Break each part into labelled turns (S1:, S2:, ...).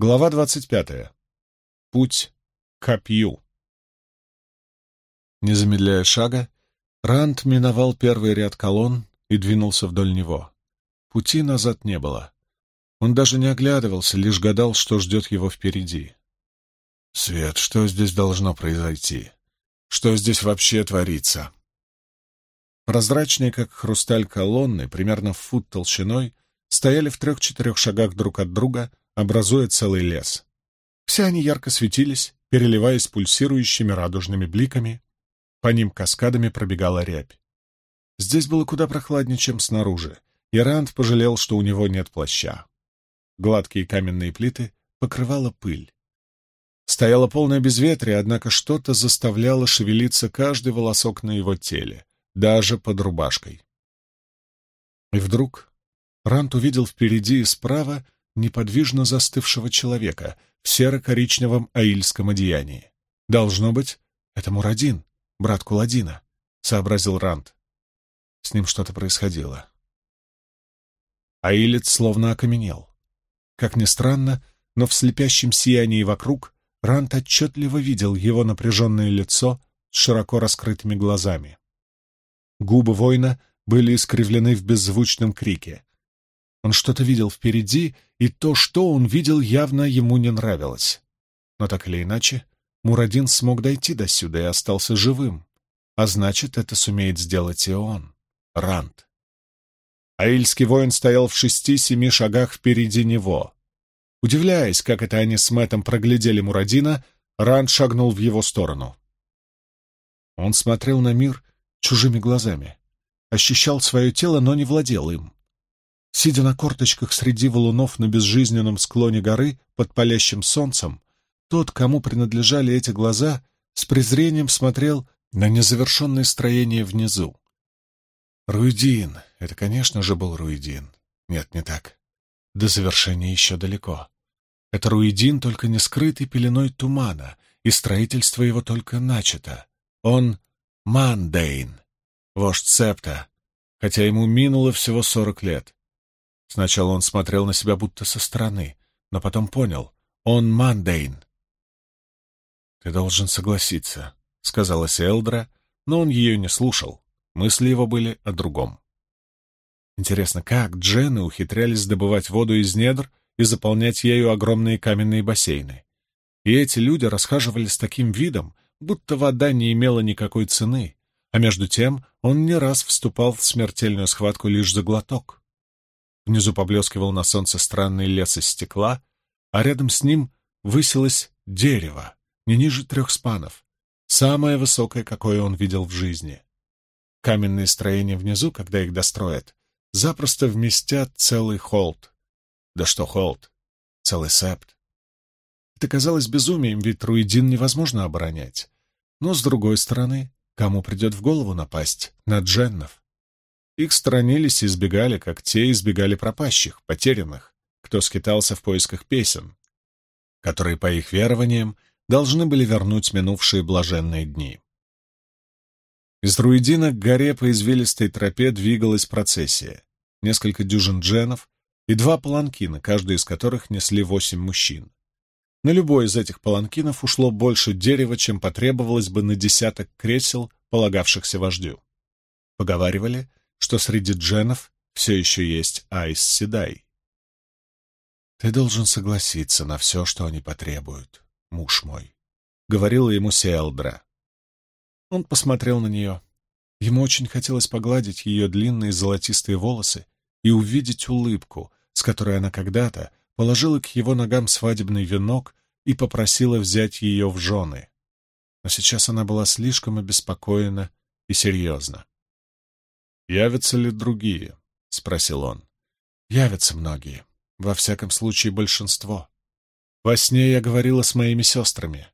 S1: Глава двадцать пятая. Путь к копью. Не замедляя шага, Рант миновал первый ряд колонн и двинулся вдоль него. Пути назад не было. Он даже не оглядывался, лишь гадал, что ждет его впереди. Свет, что здесь должно произойти? Что здесь вообще творится? Прозрачные, как хрусталь колонны, примерно в фут толщиной, стояли в трех-четырех шагах друг от друга, образуя целый лес. Все они ярко светились, переливаясь пульсирующими радужными бликами. По ним каскадами пробегала рябь. Здесь было куда прохладнее, чем снаружи, и Ранд пожалел, что у него нет плаща. Гладкие каменные плиты покрывала пыль. Стояло полное безветрие, однако что-то заставляло шевелиться каждый волосок на его теле, даже под рубашкой. И вдруг Рант увидел впереди и справа неподвижно застывшего человека в серо-коричневом аильском одеянии. «Должно быть, это Мурадин, брат Куладина», — сообразил Рант. С ним что-то происходило. Аилец словно окаменел. Как ни странно, но в слепящем сиянии вокруг Рант отчетливо видел его напряженное лицо с широко раскрытыми глазами. Губы воина были искривлены в беззвучном крике. Он что-то видел впереди, и то, что он видел, явно ему не нравилось. Но так или иначе, Мурадин смог дойти до сюда и остался живым. А значит, это сумеет сделать и он, Рант. Аильский воин стоял в шести-семи шагах впереди него. Удивляясь, как это они с Мэттом проглядели Мурадина, Ранд шагнул в его сторону. Он смотрел на мир чужими глазами, ощущал свое тело, но не владел им. Сидя на корточках среди валунов на безжизненном склоне горы под палящим солнцем, тот, кому принадлежали эти глаза, с презрением смотрел на незавершенное строение внизу. Руидин, это, конечно же, был Руидин. Нет, не так. До завершения еще далеко. Это Руидин, только не скрытый пеленой тумана, и строительство его только начато. Он — Мандейн, вождь Септа, хотя ему минуло всего сорок лет. Сначала он смотрел на себя будто со стороны, но потом понял — он Мандейн. «Ты должен согласиться», — сказала Селдра, но он ее не слушал. Мысли его были о другом. Интересно, как джены ухитрялись добывать воду из недр и заполнять ею огромные каменные бассейны? И эти люди расхаживали с таким видом, будто вода не имела никакой цены, а между тем он не раз вступал в смертельную схватку лишь за глоток. Внизу поблескивал на солнце странный лес из стекла, а рядом с ним высилось дерево, не ниже трех спанов, самое высокое, какое он видел в жизни. Каменные строения внизу, когда их достроят, запросто вместят целый холд. Да что холд? Целый септ. Это казалось безумием, ведь Руидин невозможно оборонять. Но, с другой стороны, кому придет в голову напасть на дженнов? Их сторонились и избегали, как те избегали пропащих, потерянных, кто скитался в поисках песен, которые, по их верованиям, должны были вернуть минувшие блаженные дни. Из Руидина к горе по извилистой тропе двигалась процессия, несколько дюжин дженов и два паланкина, каждый из которых несли восемь мужчин. На любой из этих паланкинов ушло больше дерева, чем потребовалось бы на десяток кресел, полагавшихся вождю. Поговаривали, что среди дженов все еще есть Айс Седай. «Ты должен согласиться на все, что они потребуют, муж мой», — говорила ему Сиэлдра. Он посмотрел на нее. Ему очень хотелось погладить ее длинные золотистые волосы и увидеть улыбку, с которой она когда-то положила к его ногам свадебный венок и попросила взять ее в жены. Но сейчас она была слишком обеспокоена и серьезна. «Явятся ли другие?» — спросил он. «Явятся многие. Во всяком случае, большинство. Во сне я говорила с моими сестрами.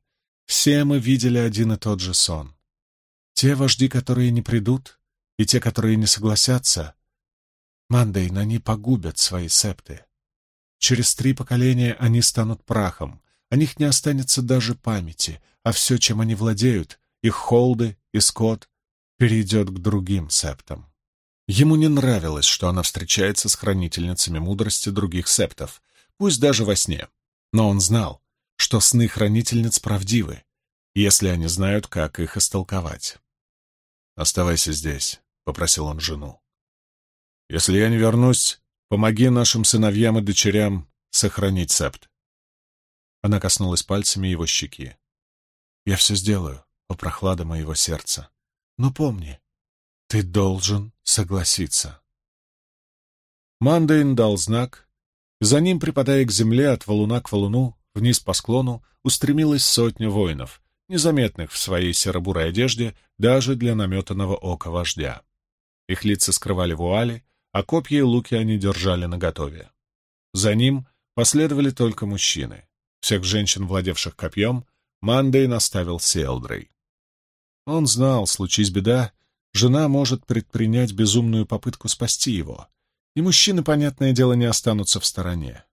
S1: Все мы видели один и тот же сон. Те вожди, которые не придут, и те, которые не согласятся, Мандейн, они погубят свои септы. Через три поколения они станут прахом, о них не останется даже памяти, а все, чем они владеют, их холды и скот, перейдет к другим септам. Ему не нравилось, что она встречается с хранительницами мудрости других септов, пусть даже во сне. Но он знал, что сны хранительниц правдивы, если они знают, как их истолковать. «Оставайся здесь», — попросил он жену. «Если я не вернусь, помоги нашим сыновьям и дочерям сохранить септ». Она коснулась пальцами его щеки. «Я все сделаю, о прохлада моего сердца. Но помни, ты должен согласиться». Мандейн дал знак. За ним, припадая к земле от валуна к валуну, вниз по склону, устремилась сотня воинов, незаметных в своей серо-бурой одежде даже для наметанного ока вождя. Их лица скрывали вуали, а копья и луки они держали наготове. За ним последовали только мужчины. Всех женщин, владевших копьем, Мандей наставил Селдрой. Он знал, случись беда, жена может предпринять безумную попытку спасти его, и мужчины, понятное дело, не останутся в стороне.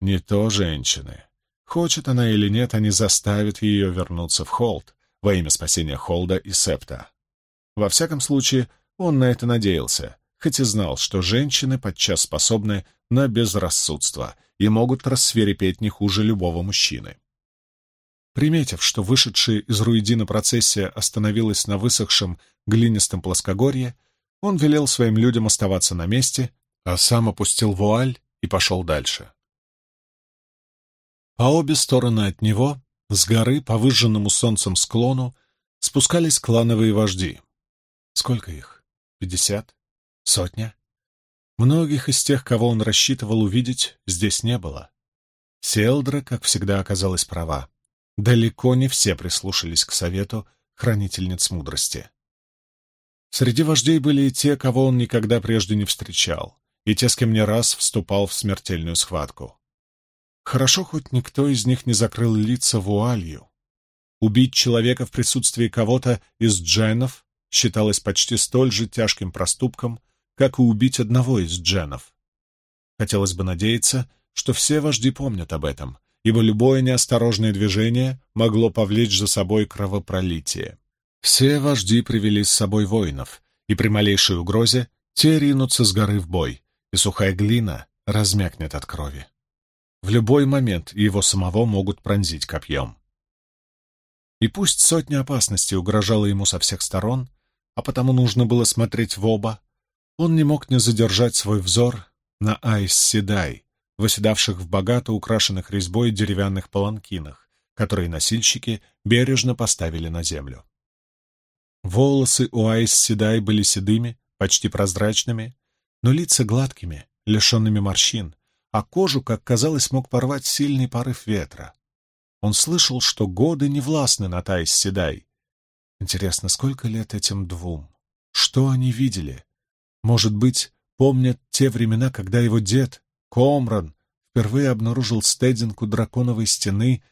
S1: Не то женщины. Хочет она или нет, они заставят ее вернуться в Холд во имя спасения Холда и Септа. Во всяком случае, он на это надеялся, хоть и знал, что женщины подчас способны на безрассудство и могут рассверепеть не хуже любого мужчины. Приметив, что вышедшая из Руидина процессия остановилась на высохшем глинистом плоскогорье, он велел своим людям оставаться на месте, а сам опустил вуаль и пошел дальше. По обе стороны от него, с горы по выжженному солнцем склону, спускались клановые вожди. Сколько их? Пятьдесят? Сотня? Многих из тех, кого он рассчитывал увидеть, здесь не было. Селдра, как всегда, оказалась права. Далеко не все прислушались к совету хранительниц мудрости. Среди вождей были и те, кого он никогда прежде не встречал, и те, с кем не раз вступал в смертельную схватку. Хорошо, хоть никто из них не закрыл лица вуалью. Убить человека в присутствии кого-то из дженов считалось почти столь же тяжким проступком, как и убить одного из дженов. Хотелось бы надеяться, что все вожди помнят об этом, ибо любое неосторожное движение могло повлечь за собой кровопролитие. Все вожди привели с собой воинов, и при малейшей угрозе те ринутся с горы в бой, и сухая глина размякнет от крови. В любой момент его самого могут пронзить копьем. И пусть сотня опасностей угрожала ему со всех сторон, а потому нужно было смотреть в оба, он не мог не задержать свой взор на Айс Седай, выседавших в богато украшенных резьбой деревянных паланкинах, которые носильщики бережно поставили на землю. Волосы у Айс Седай были седыми, почти прозрачными, но лица гладкими, лишенными морщин, а кожу, как казалось, мог порвать сильный порыв ветра. Он слышал, что годы не властны на Таис Седай. Интересно, сколько лет этим двум? Что они видели? Может быть, помнят те времена, когда его дед, Комран, впервые обнаружил стединку драконовой стены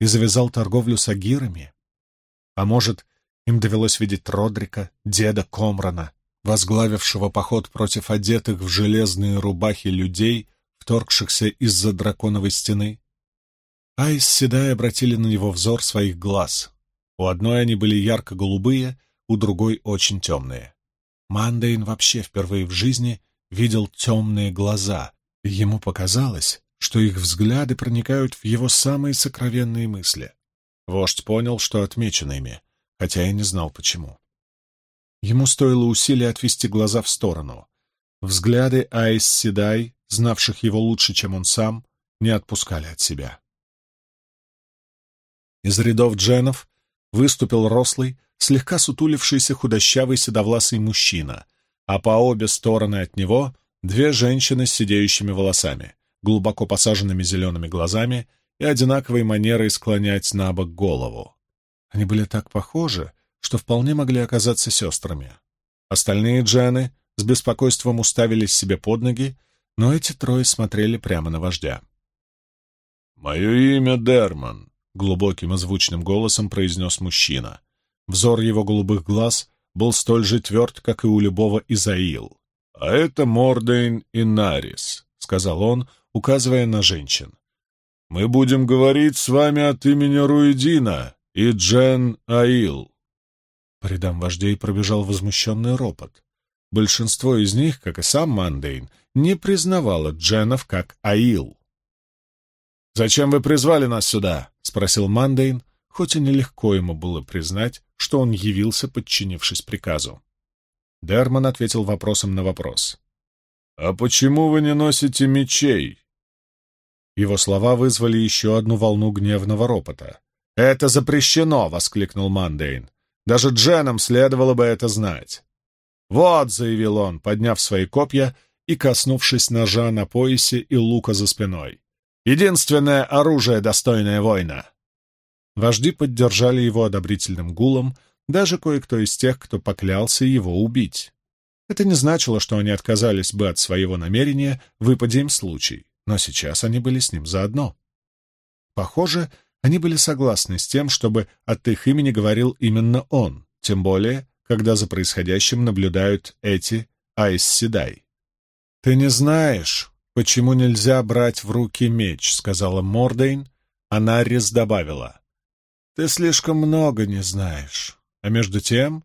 S1: и завязал торговлю с агирами? А может, им довелось видеть Родрика, деда Комрана, возглавившего поход против одетых в железные рубахи людей, вторгшихся из-за драконовой стены. Айс Седай обратили на него взор своих глаз. У одной они были ярко-голубые, у другой очень темные. Мандейн вообще впервые в жизни видел темные глаза, ему показалось, что их взгляды проникают в его самые сокровенные мысли. Вождь понял, что отмечено ими, хотя и не знал почему. Ему стоило усилия отвести глаза в сторону. Взгляды Айс Седай знавших его лучше, чем он сам, не отпускали от себя. Из рядов дженов выступил рослый, слегка сутулившийся худощавый седовласый мужчина, а по обе стороны от него две женщины с сидеющими волосами, глубоко посаженными зелеными глазами и одинаковой манерой склонять на бок голову. Они были так похожи, что вполне могли оказаться сестрами. Остальные джены с беспокойством уставились себе под ноги но эти трое смотрели прямо на вождя.
S2: «Мое имя Дерман», —
S1: глубоким и звучным голосом произнес мужчина. Взор его голубых глаз был столь же тверд, как и у любого Изаил.
S2: «А это Мордейн и Нарис», — сказал он, указывая на женщин. «Мы будем говорить с вами от имени Руидина и Джен Аил».
S1: По рядам вождей пробежал возмущенный ропот. Большинство из них, как и сам Мандейн, не признавало дженнов как айил.
S2: «Зачем вы призвали нас сюда?» — спросил Мандейн, хоть и нелегко ему было признать, что он явился, подчинившись приказу. Дерман ответил вопросом на вопрос. «А почему вы не носите мечей?» Его слова вызвали еще одну волну гневного ропота. «Это запрещено!» — воскликнул Мандейн. «Даже Дженам следовало бы это знать!» «Вот!» — заявил он, подняв свои копья и коснувшись ножа на поясе и лука за спиной. «Единственное оружие, достойное воина!» Вожди поддержали его одобрительным гулом, даже кое-кто из тех, кто поклялся его убить. Это не значило, что они отказались бы от своего намерения, выпадя им случай, но сейчас они были с ним заодно. Похоже, они были согласны с тем, чтобы от их имени говорил именно он, тем более, когда за происходящим наблюдают эти Айс Седай. «Ты не знаешь, почему нельзя брать в руки меч», — сказала Мордейн, а Наррис добавила. «Ты слишком много не знаешь, а между тем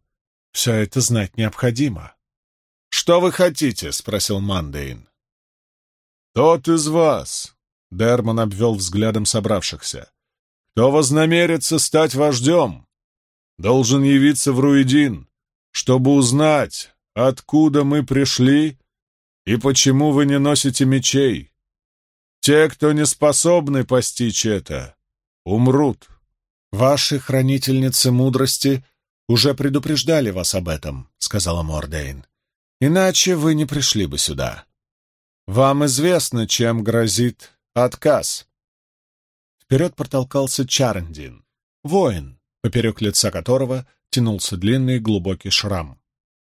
S2: все это знать необходимо». «Что вы хотите?» — спросил Мандейн. «Тот из вас», — Дерман обвел взглядом собравшихся, — «кто вознамерится стать вождем, должен явиться в Руидин, чтобы узнать, откуда мы пришли и почему вы не носите мечей. Те, кто не способны постичь это, умрут. Ваши хранительницы мудрости уже предупреждали вас об этом, — сказала Мордейн. Иначе вы не пришли бы сюда. Вам известно, чем грозит отказ. Вперед протолкался Чарндин, воин, поперек лица которого тянулся длинный глубокий шрам.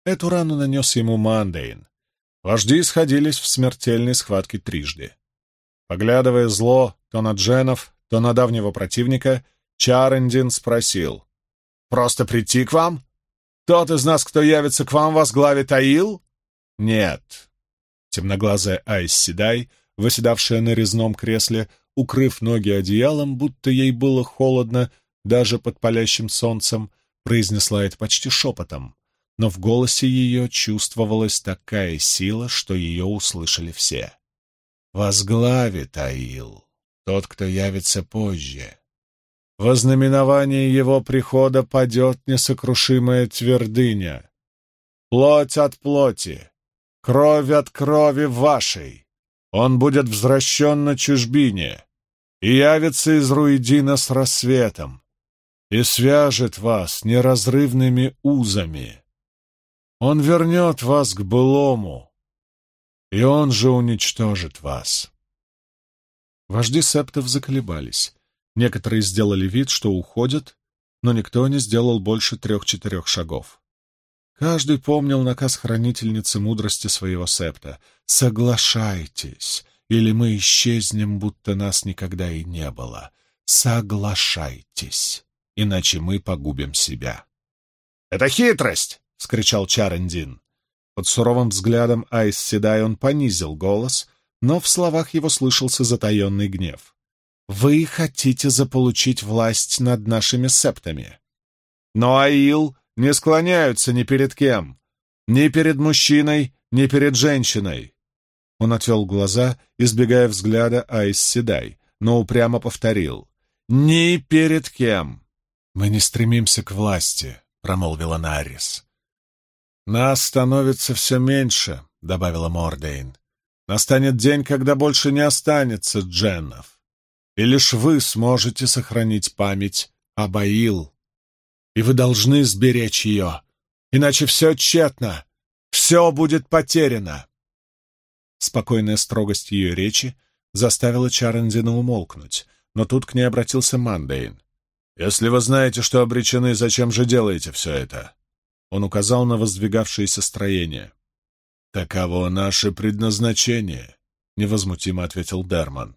S2: Эту рану нанес ему Мандейн. Вожди сходились в смертельной схватке трижды. Поглядывая зло то на Дженов, то на давнего противника, Чарендин спросил. «Просто прийти к вам? Тот из нас, кто явится к вам, возглавит Аил? Нет. Темноглазая Айс Седай, выседавшая на резном кресле, укрыв ноги одеялом, будто ей было холодно даже под палящим солнцем, произнесла это почти шепотом, но в голосе ее чувствовалась такая сила, что ее услышали все. «Возглавит Аил, тот, кто явится позже. Во знаменование его прихода падет несокрушимая твердыня. Плоть от плоти, кровь от крови вашей. Он будет возвращен на чужбине и явится из Руидина с рассветом и свяжет вас неразрывными узами. Он вернет вас к былому, и он же уничтожит вас. Вожди септов заколебались. Некоторые сделали вид, что уходят, но никто не сделал больше трех-четырех шагов. Каждый помнил наказ хранительницы мудрости своего септа «Соглашайтесь, или мы исчезнем, будто нас никогда и не было. Соглашайтесь, иначе мы погубим себя». «Это хитрость!» — скричал Чарендин. Под суровым взглядом Айс Седай он понизил голос, но в словах его слышался затаенный гнев. Вы хотите заполучить власть над нашими септами. Но Аил не склоняются ни перед кем, ни перед мужчиной, ни перед женщиной. Он отвел глаза, избегая взгляда Айс Седай, но упрямо повторил. «Ни перед кем!» «Мы не стремимся к власти», — промолвила Нарис. «Нас становится все меньше», — добавила Мордейн. «Настанет день, когда больше не останется дженнов и лишь вы сможете сохранить память об Аил. И вы должны сберечь ее, иначе все тщетно, все будет потеряно. Спокойная строгость ее речи заставила Чарендина умолкнуть, но тут к ней обратился Мандейн. «Если вы знаете, что обречены, зачем же делаете все это?» Он указал на воздвигавшееся строение. «Таково наше предназначение», — невозмутимо ответил Дерман.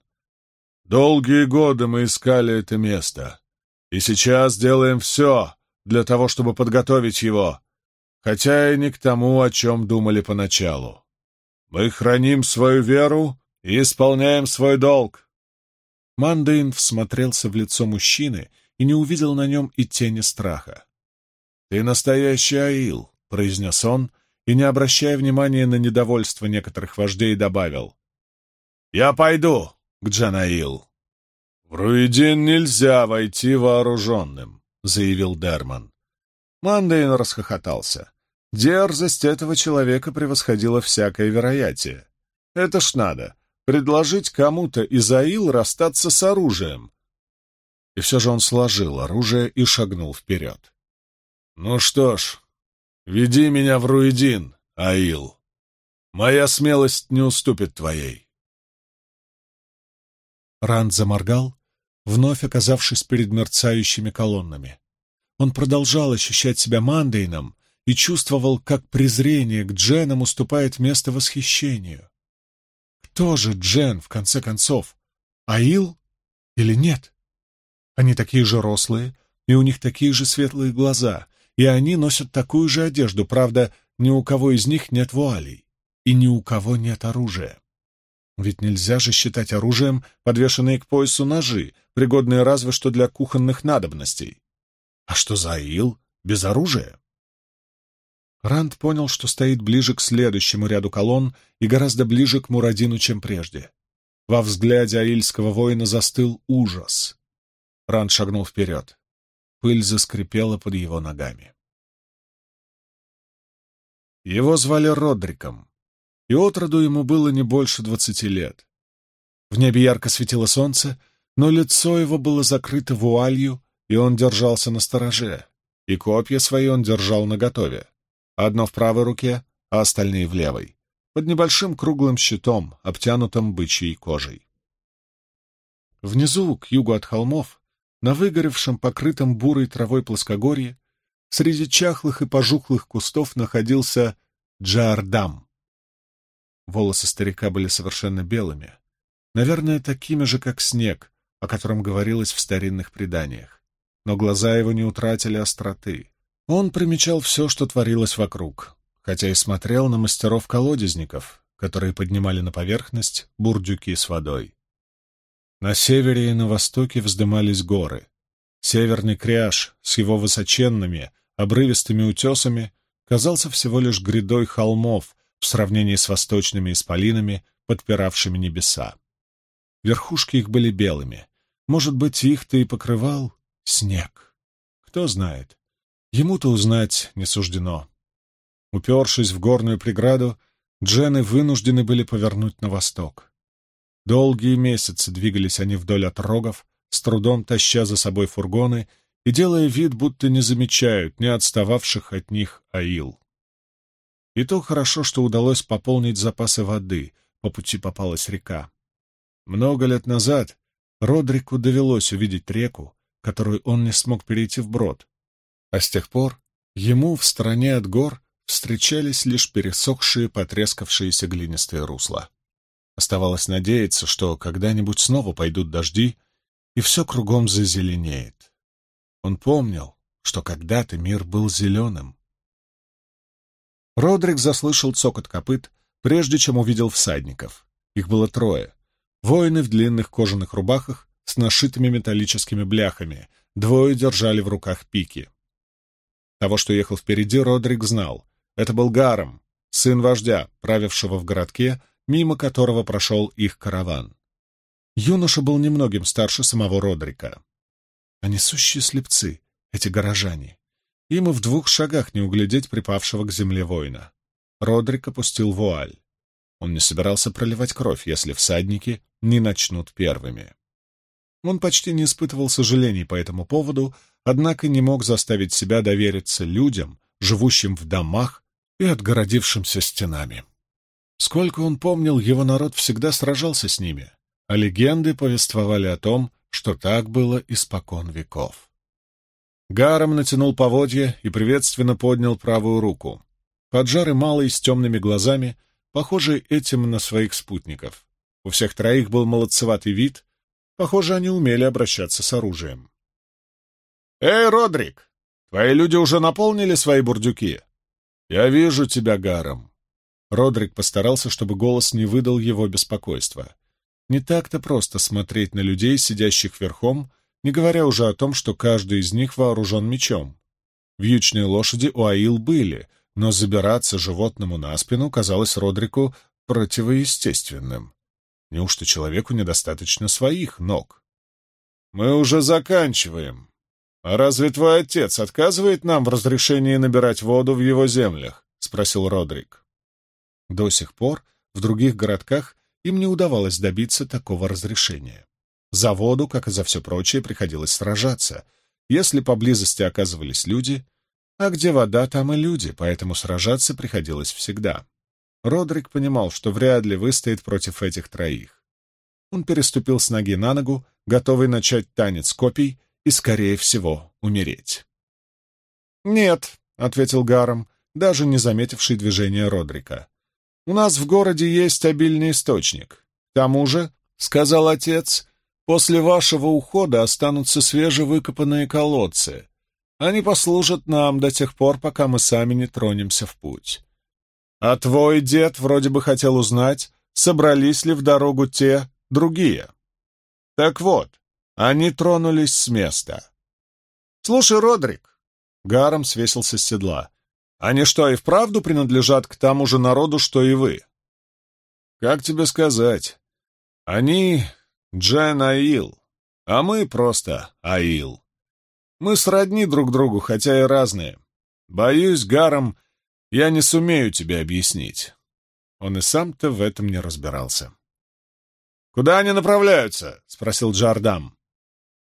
S2: Долгие годы мы искали это место, и сейчас делаем все для того, чтобы подготовить его, хотя и не к тому, о чем думали поначалу. Мы храним свою веру и исполняем свой долг. Мандейн всмотрелся в лицо мужчины и не увидел на нем и тени страха. «Ты настоящий Аил», — произнес он, и, не обращая внимания на недовольство некоторых вождей, добавил. «Я пойду, к Дженн Аил. «В Руидин нельзя войти вооруженным», — заявил Дерман. Мандейн расхохотался. Дерзость этого человека превосходила всякое вероятие. Это ж надо, предложить кому-то из Аил расстаться с оружием. И все же он сложил оружие и шагнул вперед. «Ну что ж, веди меня в Руидин, Аил. Моя смелость не уступит твоей».
S1: Ранд заморгал, вновь оказавшись перед мерцающими колоннами. Он продолжал ощущать себя Мандейном и чувствовал, как презрение к Дженам уступает место восхищению. Кто же Джен, в конце концов? Аил или нет? Они такие же рослые, и у них такие же светлые глаза, и они носят такую же одежду, правда, ни у кого из них нет вуалей, и ни у кого нет оружия. Ведь нельзя же считать оружием подвешенные к поясу ножи, пригодные разве что для кухонных надобностей. А что за Аил без оружия? Ранд понял, что стоит ближе к следующему ряду колонн и гораздо ближе к Мурадину, чем прежде. Во взгляде аильского воина застыл ужас. Ранд шагнул вперед. Пыль заскрипела под его ногами. Его звали Родриком, и отроду ему было не больше двадцати лет. В небе ярко светило солнце, но лицо его было закрыто вуалью, и он держался на стороже, и копья свои он держал наготове, одно в правой руке, а остальные в левой, под небольшим круглым щитом, обтянутым бычьей кожей. Внизу, к югу от холмов, на выгоревшем, покрытом бурой травой плоскогорье, среди чахлых и пожухлых кустов находился Джардам. Волосы старика были совершенно белыми, наверное, такими же, как снег, о котором говорилось в старинных преданиях но глаза его не утратили остроты. Он примечал все, что творилось вокруг, хотя и смотрел на мастеров-колодезников, которые поднимали на поверхность бурдюки с водой. На севере и на востоке вздымались горы. Северный кряж с его высоченными, обрывистыми утесами казался всего лишь грядой холмов в сравнении с восточными исполинами, подпиравшими небеса. Верхушки их были белыми. Может быть, их-то и покрывал Снег. Кто знает. Ему-то узнать не суждено. Упершись в горную преграду, джены вынуждены были повернуть на восток. Долгие месяцы двигались они вдоль отрогов, с трудом таща за собой фургоны и делая вид, будто не замечают не отстававших от них аил. И то хорошо, что удалось пополнить запасы воды, по пути попалась река. Много лет назад Родрику довелось увидеть реку, которую он не смог перейти вброд. А с тех пор ему в стороне от гор встречались лишь пересохшие, потрескавшиеся глинистые русла. Оставалось надеяться, что когда-нибудь снова пойдут дожди, и все кругом зазеленеет. Он помнил, что когда-то мир был зеленым. Родрик заслышал цокот копыт, прежде чем увидел всадников. Их было трое. Воины в длинных кожаных рубахах с нашитыми металлическими бляхами, двое держали в руках пики. Того, что ехал впереди, Родрик знал. Это был Гаром, сын вождя, правившего в городке, мимо которого прошел их караван. Юноша был немногим старше самого Родрика. Они сущие слепцы, эти горожане. И в двух шагах не углядеть припавшего к земле воина. Родрик опустил вуаль. Он не собирался проливать кровь, если всадники не начнут первыми. Он почти не испытывал сожалений по этому поводу, однако не мог заставить себя довериться людям, живущим в домах и отгородившимся стенами. Сколько он помнил, его народ всегда сражался с ними, а легенды повествовали о том, что так было испокон веков. Гаром натянул поводья и приветственно поднял правую руку. Поджарый малый с темными глазами, похожий этим на своих спутников. У всех троих был молодцеватый вид, Похоже, они умели обращаться с оружием. «Эй, Родрик, твои люди уже наполнили свои бурдюки?» «Я вижу тебя, Гаром». Родрик постарался, чтобы голос не выдал его беспокойства. Не так-то просто смотреть на людей, сидящих верхом, не говоря уже о том, что каждый из них вооружен мечом. Вьючные лошади у Аил были, но забираться животному на спину казалось Родрику противоестественным. Неужто человеку недостаточно своих ног?
S2: мы уже заканчиваем. А разве твой отец отказывает нам в разрешении набирать воду в его землях?» — спросил Родрик.
S1: До сих пор в других городках им не удавалось добиться такого разрешения. За воду, как и за все прочее, приходилось сражаться. Если поблизости оказывались люди, а где вода, там и люди, поэтому сражаться приходилось всегда. Родрик понимал, что вряд ли выстоит против этих троих. Он переступил с ноги на ногу, готовый начать танец копий и, скорее всего, умереть. «Нет», — ответил Гаром, даже не заметивший движения Родрика. «У нас в городе есть обильный источник. К тому же, — сказал отец, — после вашего ухода останутся свежевыкопанные колодцы. Они послужат нам до тех пор, пока мы сами не тронемся в путь. А твой дед вроде бы хотел узнать, собрались ли в дорогу те, другие. Так вот, они тронулись с места. «Слушай, Родрик!» — Гаром свесился с седла. «Они что, и вправду принадлежат к тому же народу, что и вы?» «Как тебе сказать? Они Джен Аил, а мы просто Аил. Мы сродни друг другу, хотя и разные. Боюсь, Гаром, я не сумею тебе объяснить». Он и сам-то в этом не разбирался. «Куда они направляются?» — спросил Джардам.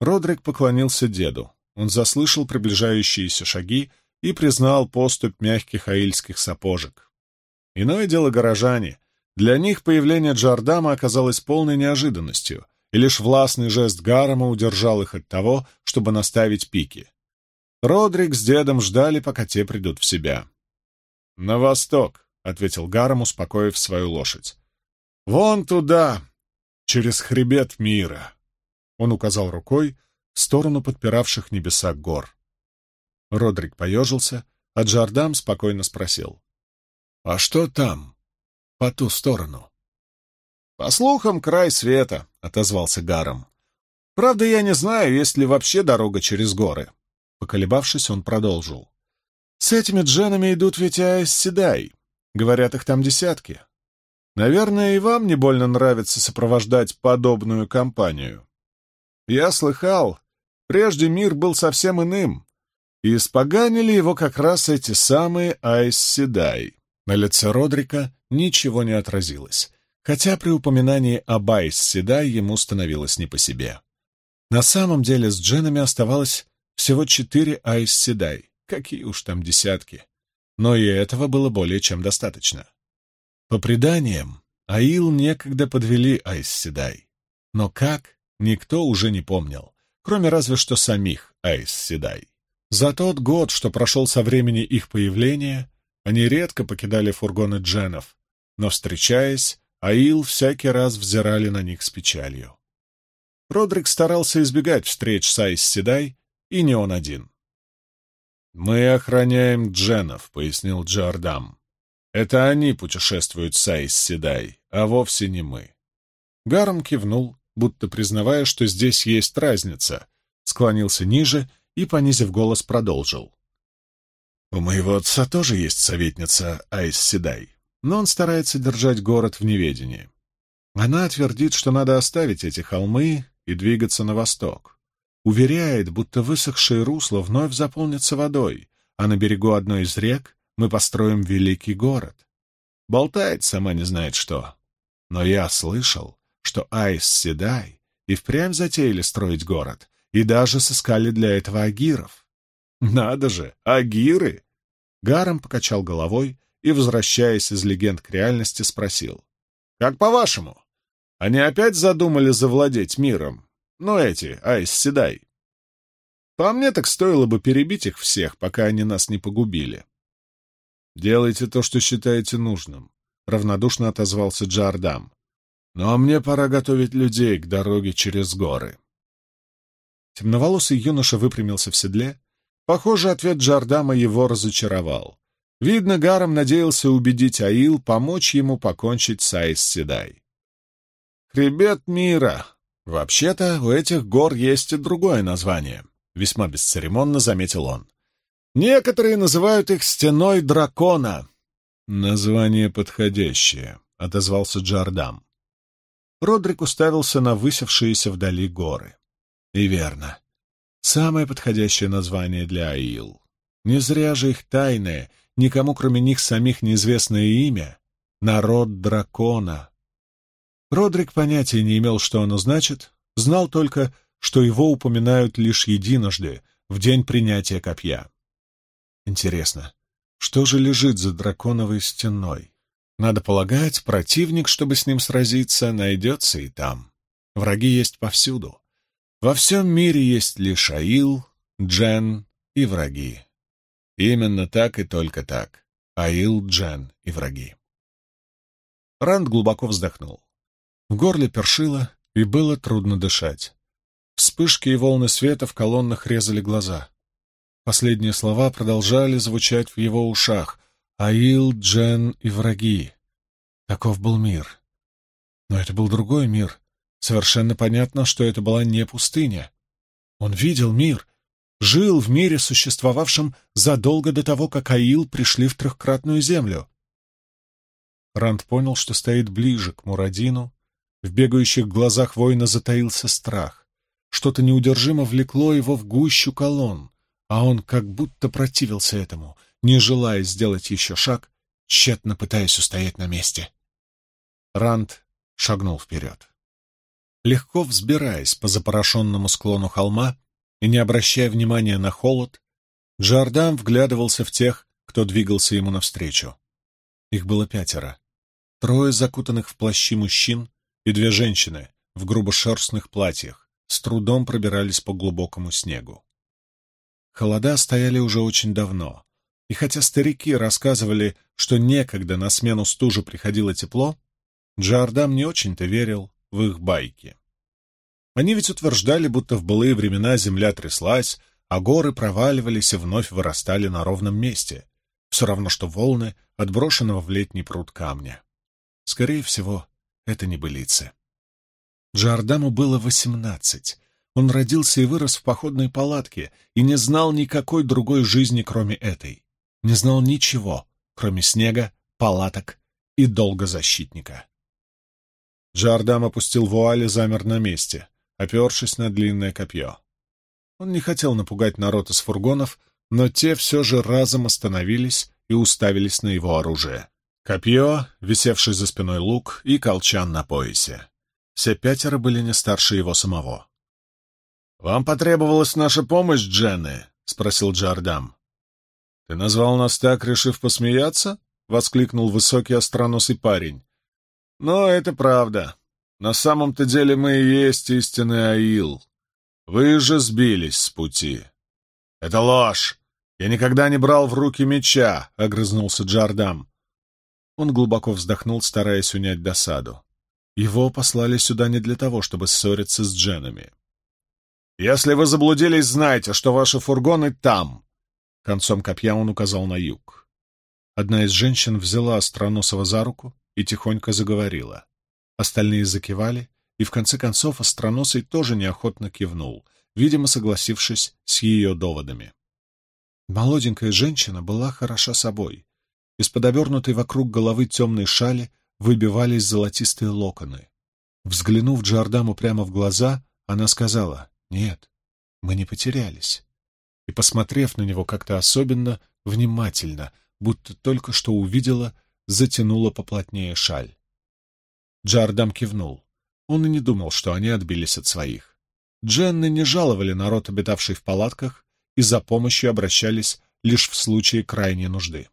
S1: Родрик поклонился деду. Он заслышал приближающиеся шаги и признал поступь мягких аильских сапожек. Иное дело горожане. Для них появление Джардама оказалось полной неожиданностью, и лишь властный жест Гарама удержал их от того, чтобы наставить пики. Родрик с дедом ждали, пока те придут в себя. «На восток», — ответил Гарам, успокоив свою лошадь. «Вон туда, через хребет мира!» Он указал рукой в сторону подпиравших небеса гор. Родрик поежился, а Джардам спокойно спросил. «А что там, по ту сторону?» «По слухам, край света», — отозвался Гаром. «Правда, я не знаю, есть ли вообще дорога через горы». Поколебавшись, он продолжил. «С этими дженами идут ведь Аэс. Говорят, их там десятки. Наверное, и вам не больно нравится сопровождать подобную компанию. Я слыхал, прежде мир был совсем иным, и испоганили его как раз эти самые Седай. На лице Родрика ничего не отразилось, хотя при упоминании об Айс Седай ему становилось не по себе. На самом деле с дженами оставалось всего четыре Айс Седай, какие уж там десятки, но и этого было более чем достаточно. По преданиям, Аил некогда подвели Айс-Седай. Но как, никто уже не помнил, кроме разве что самих Айс-Седай. За тот год, что прошел со времени их появления, они редко покидали фургоны дженов, но, встречаясь, Аил всякий раз взирали на них с печалью. Родрик старался избегать встреч с Айс-Седай, и не он один. «Мы охраняем дженов», — пояснил Джордам. Это они путешествуют с Айс Седай, а вовсе не мы. Гарм кивнул, будто признавая, что здесь есть разница, склонился ниже и, понизив голос, продолжил. «У моего отца тоже есть советница Айс Седай, но он старается держать город в неведении. Она твердит, что надо оставить эти холмы и двигаться на восток. Уверяет, будто высохшие русла вновь заполнятся водой, а на берегу одной из рек мы построим великий город. Болтает сама не знает что. Но я слышал, что Айс Седай и впрямь затеяли строить город, и даже сыскали для этого агиров. Надо же, агиры! Гаром покачал головой и, возвращаясь из легенд к реальности, спросил. «Как по-вашему? Они опять задумали завладеть миром? Ну, эти, Айс Седай. По мне так стоило бы перебить их всех, пока они нас не погубили. «Делайте то, что считаете нужным», — равнодушно отозвался Джардам. «Ну а мне пора готовить людей к дороге через горы». Темноволосый юноша выпрямился в седле. Похоже, ответ Джардама его разочаровал. Видно, Гаром надеялся убедить Аил помочь ему покончить с Айс Седай. «Хребет мира! Вообще-то у этих гор есть и другое название», — весьма бесцеремонно заметил он. Некоторые называют их «стеной дракона». «Название подходящее», — отозвался Джардам. Родрик уставился на высевшиеся вдали горы. И верно. Самое подходящее название для Аил. Не зря же их тайное, никому кроме них самих неизвестное имя — народ дракона. Родрик понятия не имел, что оно значит, знал только, что его упоминают лишь единожды, в день принятия копья. Интересно, что же лежит за драконовой стеной? Надо полагать, противник, чтобы с ним сразиться, найдется и там. Враги есть повсюду. Во всем мире есть лишь Аил, Джен и враги. Именно так и только так. Аил, Джен и враги. Ранд глубоко вздохнул. В горле першило, и было трудно дышать. Вспышки и волны света в колоннах резали глаза. Последние слова продолжали звучать в его ушах. Аил, Джен и враги. Таков был мир. Но это был другой мир. Совершенно понятно, что это была не пустыня. Он видел мир, жил в мире, существовавшем задолго до того, как Аил пришли в трехкратную землю. Ранд понял, что стоит ближе к Мурадину. В бегающих глазах воина затаился страх. Что-то неудержимо влекло его в гущу колонн, а он как будто противился этому, не желая сделать еще шаг, тщетно пытаясь устоять на месте. Ранд шагнул вперед. Легко взбираясь по запорошенному склону холма и не обращая внимания на холод, Джордан вглядывался в тех, кто двигался ему навстречу. Их было пятеро. Трое закутанных в плащи мужчин и две женщины в грубошерстных платьях с трудом пробирались по глубокому снегу. Холода стояли уже очень давно, и хотя старики рассказывали, что некогда на смену стужи приходило тепло, Джордам не очень-то верил в их байки. Они ведь утверждали, будто в былые времена земля тряслась, а горы проваливались и вновь вырастали на ровном месте, все равно что волны отброшенного в летний пруд камня. Скорее всего, это не былицы. Джордаму было восемнадцать. Он родился и вырос в походной палатке и не знал никакой другой жизни, кроме этой. Не знал ничего, кроме снега, палаток и долга защитника. Джардам опустил вуаль и замер на месте, опершись на длинное копье. Он не хотел напугать народ из фургонов, но те все же разом остановились и уставились на его оружие. Копье, висевший за спиной лук и колчан на поясе. Все пятеро были не старше его самого. «Вам потребовалась наша помощь, Дженны?» — спросил Джардам. «Ты назвал нас так, решив посмеяться?» — воскликнул высокий остроносый парень. Но это правда. На самом-то деле мы и есть истинный Аил. Вы же сбились с пути. Это ложь. Я никогда не брал в руки меча, — огрызнулся Джардам. Он глубоко вздохнул, стараясь унять досаду. Его послали сюда не для того, чтобы ссориться с дженами. «Если вы заблудились, знайте, что ваши фургоны там!» Концом копья он указал на юг. Одна из женщин взяла Остроносова за руку, и тихонько заговорила. Остальные закивали, и в конце концов Остроносый тоже неохотно кивнул, видимо, согласившись с ее доводами. Молоденькая женщина была хороша собой. Из-под обернутой вокруг головы темной шали выбивались золотистые локоны. Взглянув Джордаму прямо в глаза, она сказала «Нет, мы не потерялись». И, посмотрев на него как-то особенно внимательно, будто только что увидела, затянула поплотнее шаль. Джардам кивнул. Он и не думал, что они отбились от своих. Дженны не жаловали народ, обитавший в палатках, и за помощью обращались лишь в случае крайней нужды.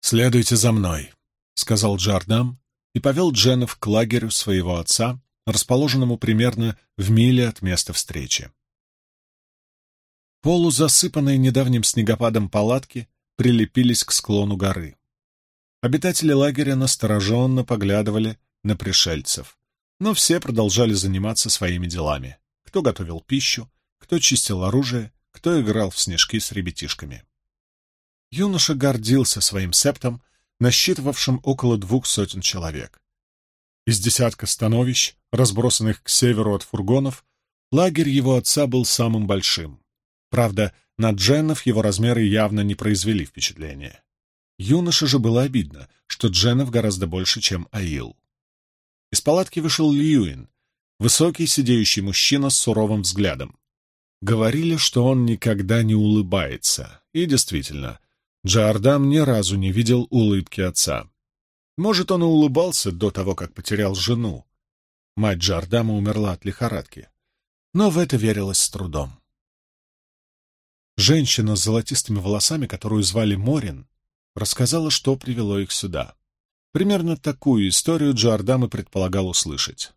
S1: «Следуйте за мной», — сказал Джардам и повел Дженнов к лагерю своего отца, расположенному примерно в миле от места встречи. Полузасыпанные недавним снегопадом палатки прилепились к склону горы. Обитатели лагеря настороженно поглядывали на пришельцев, но все продолжали заниматься своими делами. Кто готовил пищу, кто чистил оружие, кто играл в снежки с ребятишками. Юноша гордился своим септом, насчитывавшим около двух сотен человек. Из десятка становищ, разбросанных к северу от фургонов, лагерь его отца был самым большим. Правда, на дженнов его размеры явно не произвели впечатления. Юноше же было обидно, что Дженов гораздо больше, чем Аил. Из палатки вышел Льюин, высокий сидеющий мужчина с суровым взглядом. Говорили, что он никогда не улыбается. И действительно, Джардам ни разу не видел улыбки отца. Может, он и улыбался до того, как потерял жену. Мать Джардама умерла от лихорадки. Но в это верилось с трудом. Женщина с золотистыми волосами, которую звали Морин, рассказала, что привело их сюда. Примерно такую историю Джоардам и предполагал услышать.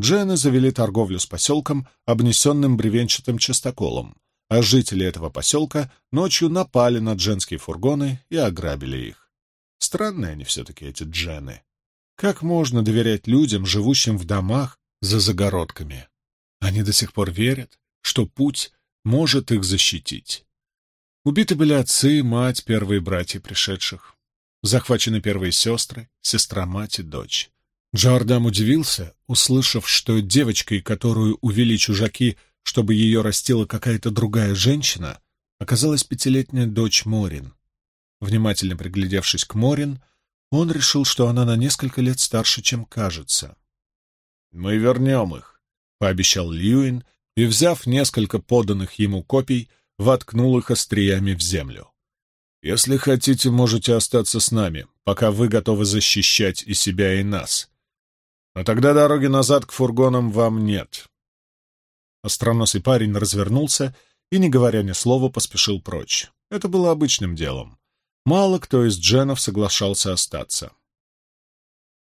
S1: Джены завели торговлю с поселком, обнесенным бревенчатым частоколом, а жители этого поселка ночью напали на дженские фургоны и ограбили их. Странные они все-таки, эти джены. Как можно доверять людям, живущим в домах за загородками? Они до сих пор верят, что путь может их защитить. Убиты были отцы, мать, первые братья пришедших. Захвачены первые сестры, сестра, мать и дочь. Джордам удивился, услышав, что девочкой, которую увели чужаки, чтобы ее растила какая-то другая женщина, оказалась пятилетняя дочь Морин. Внимательно приглядевшись к Морин, он решил, что она на несколько лет старше, чем кажется. «Мы вернем их», — пообещал Льюин, и, взяв несколько поданных ему копий, воткнул их остриями в землю. «Если хотите, можете остаться с нами, пока вы готовы защищать и себя, и нас. Но тогда дороги назад к фургонам вам нет». Остроносый парень развернулся и, не говоря ни слова, поспешил прочь. Это было обычным делом. Мало кто из дженов соглашался остаться.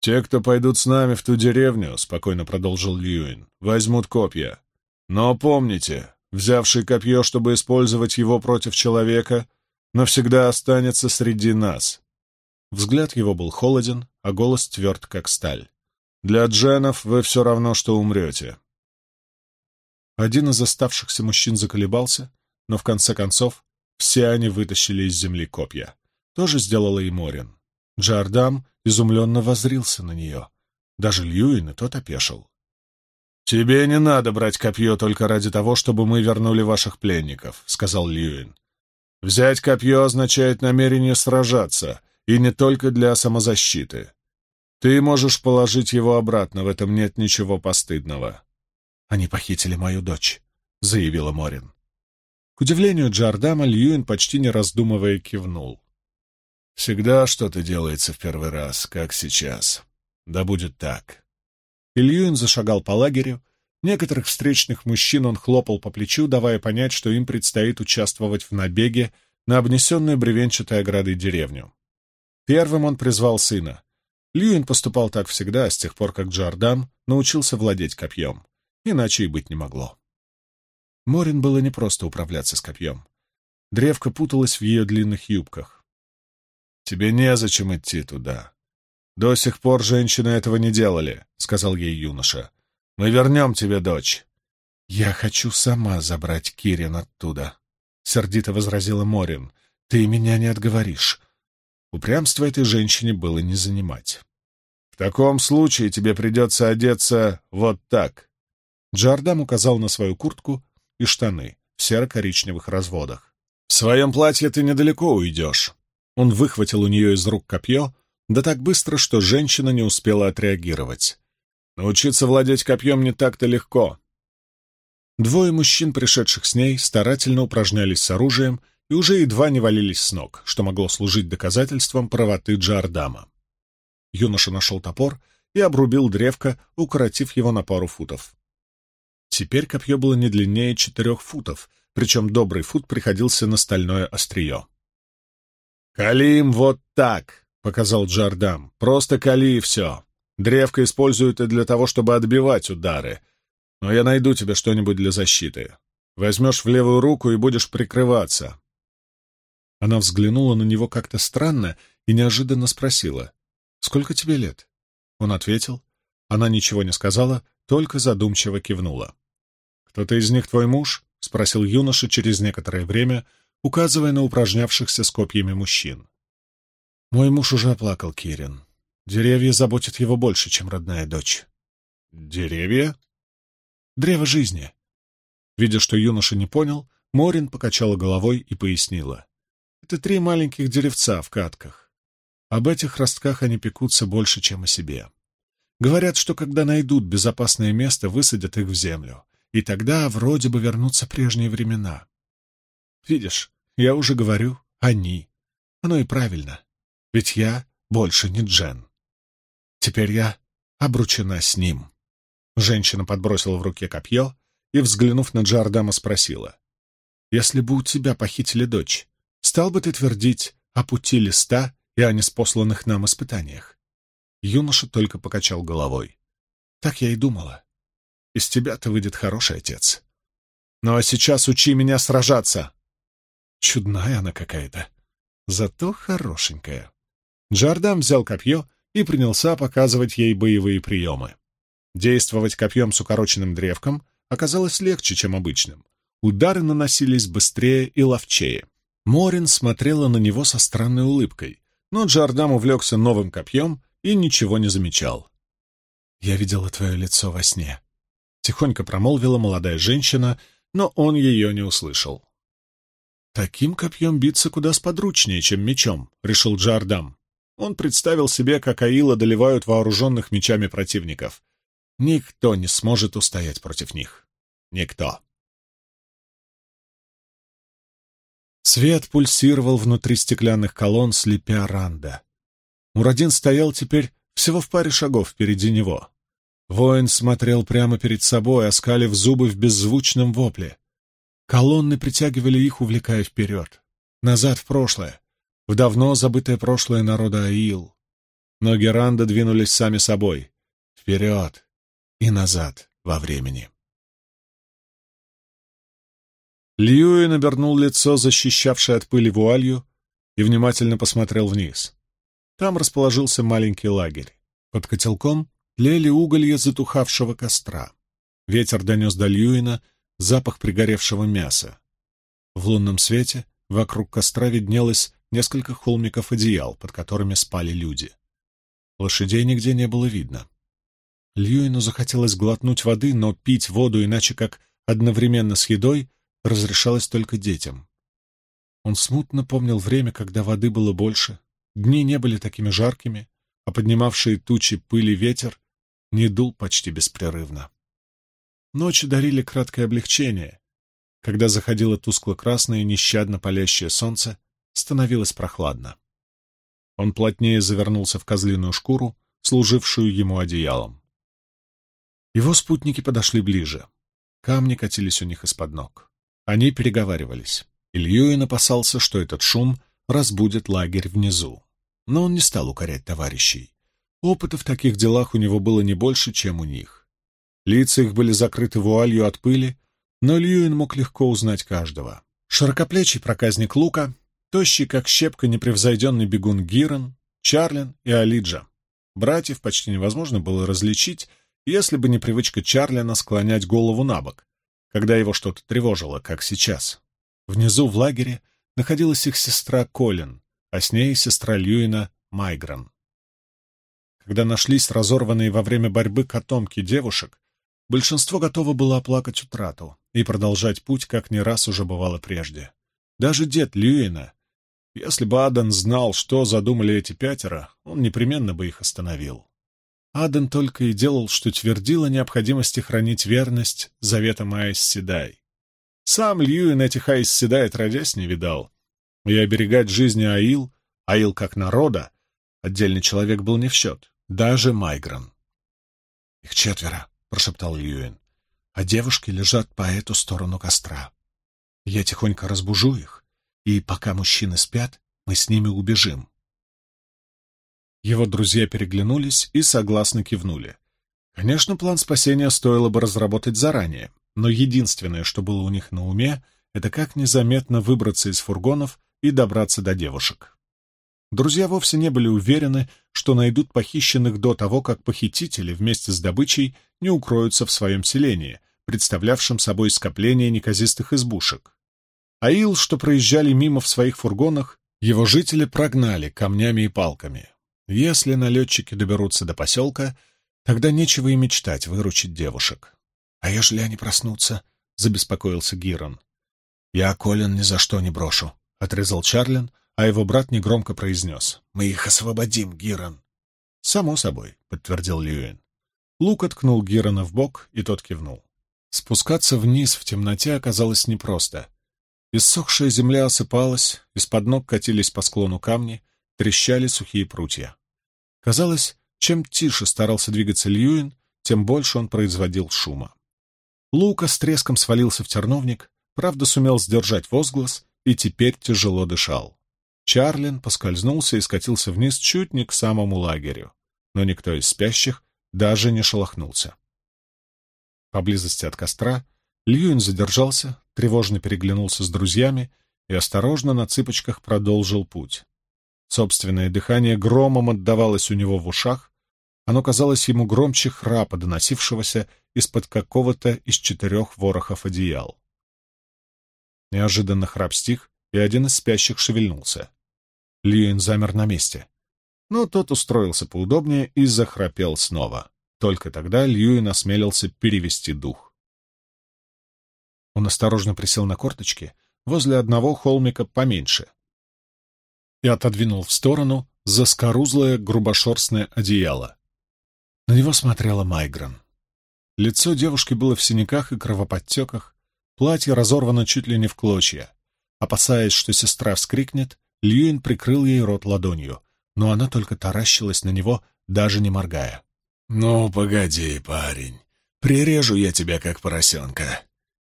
S1: «Те, кто пойдут с нами в ту деревню», — спокойно продолжил Льюин, — «возьмут копья. Но помните, взявший копье, чтобы использовать его против человека, навсегда останется среди нас. Взгляд его был холоден, а голос тверд, как сталь. Для дженов вы все равно, что умрете. Один из оставшихся мужчин заколебался, но в конце концов все они вытащили из земли копья. Тоже сделала и Морин. Джардам изумленно возрился на нее. Даже Льюин и тот опешил. «Тебе не надо брать копье только ради того, чтобы мы вернули ваших пленников», — сказал Льюин. «Взять копье означает намерение сражаться, и не только для самозащиты. Ты можешь положить его обратно, в этом нет ничего постыдного». «Они похитили мою дочь», — заявила Морин. К удивлению Джардама, Льюин, почти не раздумывая, кивнул. «Всегда что-то делается в первый раз, как сейчас. Да будет так. Ильюин зашагал по лагерю. Некоторых встречных мужчин он хлопал по плечу, давая понять, что им предстоит участвовать в набеге на обнесенную бревенчатой оградой деревню. Первым он призвал сына. Льюин поступал так всегда, с тех пор, как Джордан научился владеть копьем. Иначе и быть не могло. Морин было непросто управляться с копьем. Древко путалось в ее длинных юбках. «Тебе незачем идти туда. «До сих пор женщины этого не делали», — сказал ей юноша. «Мы вернем тебе дочь». «Я хочу сама забрать Кирин оттуда», — сердито возразила Морин. «Ты меня не отговоришь». Упрямство этой женщине было не занимать. «В таком случае тебе придется одеться вот так». Джардам указал на свою куртку и штаны в серо-коричневых разводах. «В своем платье ты недалеко уйдешь». Он выхватил у нее из рук копье да так быстро, что женщина не успела отреагировать. Научиться владеть копьем не так-то легко. Двое мужчин, пришедших с ней, старательно упражнялись с оружием и уже едва не валились с ног, что могло служить доказательством правоты Джардама. Юноша нашел топор и обрубил древко, укоротив его на пару футов. Теперь копье было не длиннее четырех футов, причем добрый фут приходился на стальное острие. «Калим вот так!» — показал Джардам. «Просто кали и все. Древко используют и для того, чтобы отбивать удары. Но я найду тебе что-нибудь для защиты. Возьмешь в левую руку и будешь прикрываться». Она взглянула на него как-то странно и неожиданно спросила. «Сколько тебе лет?» Он ответил. Она ничего не сказала, только задумчиво кивнула. «Кто-то из них твой муж?» — спросил юноша через некоторое время, указывая на упражнявшихся с копьями мужчин. Мой муж уже оплакал Кирин. Деревья заботят его больше, чем родная дочь. Деревья? Древо жизни. Видя, что юноша не понял, Морин покачала головой и пояснила. Это три маленьких деревца в катках. Об этих ростках они пекутся больше, чем о себе. Говорят, что когда найдут безопасное место, высадят их в землю. и тогда вроде бы вернутся прежние времена. Видишь, я уже говорю «они». Оно и правильно, ведь я больше не Джен. Теперь я обручена с ним. Женщина подбросила в руке копье и, взглянув на Джардама, спросила. «Если бы у тебя похитили дочь, стал бы ты твердить о пути листа и о неспосланных нам испытаниях?» Юноша только покачал головой. «Так я и думала. Из тебя-то выйдет хороший отец. Ну а сейчас учи меня сражаться!» Чудная она какая-то, зато хорошенькая. Джардам взял копье и принялся показывать ей боевые приемы. Действовать копьем с укороченным древком оказалось легче, чем обычным. Удары наносились быстрее и ловчее. Морин смотрела на него со странной улыбкой, но Джардам увлекся новым копьем и ничего не замечал. «Я видела твое лицо во сне», — тихонько промолвила молодая женщина, но он ее не услышал. «Таким копьем биться куда сподручнее, чем мечом», — решил Джардам. Он представил себе, как Аил одолевают вооруженных мечами противников. Никто не сможет устоять против них. Никто. Свет пульсировал внутри стеклянных колонн, слепя Ранда. Мурадин стоял теперь всего в паре шагов впереди него. Воин смотрел прямо перед собой, оскалив зубы в беззвучном вопле. Колонны притягивали их, увлекая вперед. Назад в прошлое, в давно забытое прошлое народа Аил. Ноги Ранда двинулись сами собой. Вперед, и назад во времени. Льюин обернул лицо, защищавшее от пыли вуалью, и внимательно посмотрел вниз. Там расположился маленький лагерь. Под котелком тлели уголья затухавшего костра. Ветер донес до Льюина запах пригоревшего мяса. В лунном свете вокруг костра виднелось несколько холмиков одеял, под которыми спали люди. Лошадей нигде не было видно. Льюину захотелось глотнуть воды, но пить воду иначе как одновременно с едой разрешалось только детям. Он смутно помнил время, когда воды было больше, дни не были такими жаркими, а поднимавшие тучи пыли ветер не дул почти беспрерывно. Ночи дарили краткое облегчение. Когда заходило тускло-красное, нещадно палящее солнце, становилось прохладно. Он плотнее завернулся в козлиную шкуру, служившую ему одеялом. Его спутники подошли ближе. Камни катились у них из-под ног. Они переговаривались. Ильюин опасался, что этот шум разбудит лагерь внизу. Но он не стал укорять товарищей. Опыта в таких делах у него было не больше, чем у них. Лица их были закрыты вуалью от пыли, но Льюин мог легко узнать каждого. Широкоплечий проказник Лука, тощий, как щепка, непревзойденный бегун Гирон, Чарлин и Алиджа. Братьев почти невозможно было различить, если бы не привычка Чарлина склонять голову на бок, когда его что-то тревожило, как сейчас. Внизу в лагере находилась их сестра Колин, а с ней сестра Льюина Майгран. Когда нашлись разорванные во время борьбы котомки девушек, большинство готово было оплакать утрату и продолжать путь, как не раз уже бывало прежде. Даже дед Льюина, если бы Адан знал, что задумали эти пятеро, он непременно бы их остановил. Аден только и делал, что твердил о необходимости хранить верность заветам Айс Седай. Сам Льюин этих Айс Седай отродясь не видал. И оберегать жизни Аил, Аил как народа, отдельный человек был не в счет, даже Майгран. «Их четверо», — прошептал Льюин, — «а девушки лежат по эту сторону костра. Я тихонько разбужу их, и пока мужчины спят, мы с ними убежим. Его друзья переглянулись и согласно кивнули. Конечно, план спасения стоило бы разработать заранее, но единственное, что было у них на уме, это как незаметно выбраться из фургонов и добраться до девушек. Друзья вовсе не были уверены, что найдут похищенных до того, как похитители вместе с добычей не укроются в своем селении, представлявшем собой скопление неказистых избушек. Аил, что проезжали мимо в своих фургонах, его жители прогнали камнями и палками. Если налетчики доберутся до поселка, тогда нечего и мечтать выручить девушек. — А ежели они проснутся? — забеспокоился Гирон. — Я Колин ни за что не брошу, — отрезал Чарлин, а его брат негромко произнес. — Мы их освободим, Гирон. — Само собой, — подтвердил Льюин. Лук откнул Гирона в бок, и тот кивнул. Спускаться вниз в темноте оказалось непросто. Иссохшая земля осыпалась, из-под ног катились по склону камни, трещали сухие прутья. Казалось, чем тише старался двигаться Льюин, тем больше он производил шума. Лука с треском свалился в терновник, правда сумел сдержать возглас и теперь тяжело дышал. Чарлин поскользнулся и скатился вниз чуть не к самому лагерю, но никто из спящих даже не шелохнулся. Поблизости от костра Льюин задержался, тревожно переглянулся с друзьями и осторожно на цыпочках продолжил путь. Собственное дыхание громом отдавалось у него в ушах, оно казалось ему громче храпа, доносившегося из-под какого-то из четырех ворохов одеял. Неожиданно храп стих, и один из спящих шевельнулся. Льюин замер на месте. Но тот устроился поудобнее и захрапел снова. Только тогда Льюин осмелился перевести дух. Он осторожно присел на корточки возле одного холмика поменьше и отодвинул в сторону заскорузлое грубошерстное одеяло. На него смотрела Майгрен. Лицо девушки было в синяках и кровоподтеках, платье разорвано чуть ли не в клочья. Опасаясь, что сестра вскрикнет, Льюин прикрыл ей рот ладонью, но она только таращилась на него, даже не моргая.
S2: «Ну, погоди, парень, прирежу я тебя, как поросенка».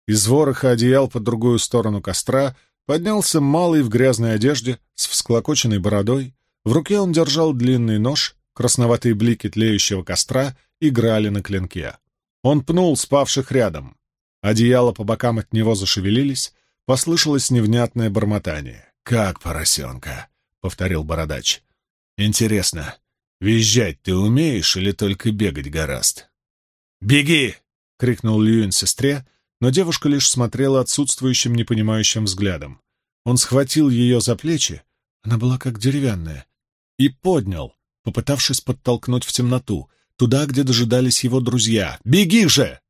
S1: Из вороха одеял по другую сторону костра поднялся малый в грязной одежде с всклокоченной бородой. В руке он держал длинный нож, красноватые блики тлеющего костра играли на клинке. Он пнул спавших рядом. Одеяла по бокам от него зашевелились, послышалось невнятное бормотание.
S2: «Как поросенка?» — повторил бородач. «Интересно, визжать ты умеешь или только бегать гораст?»
S1: «Беги!» — крикнул Льюин сестре, но девушка лишь смотрела отсутствующим, непонимающим взглядом. Он схватил ее за плечи, она была как деревянная, и поднял, попытавшись подтолкнуть в темноту, туда, где дожидались его друзья. «Беги же!»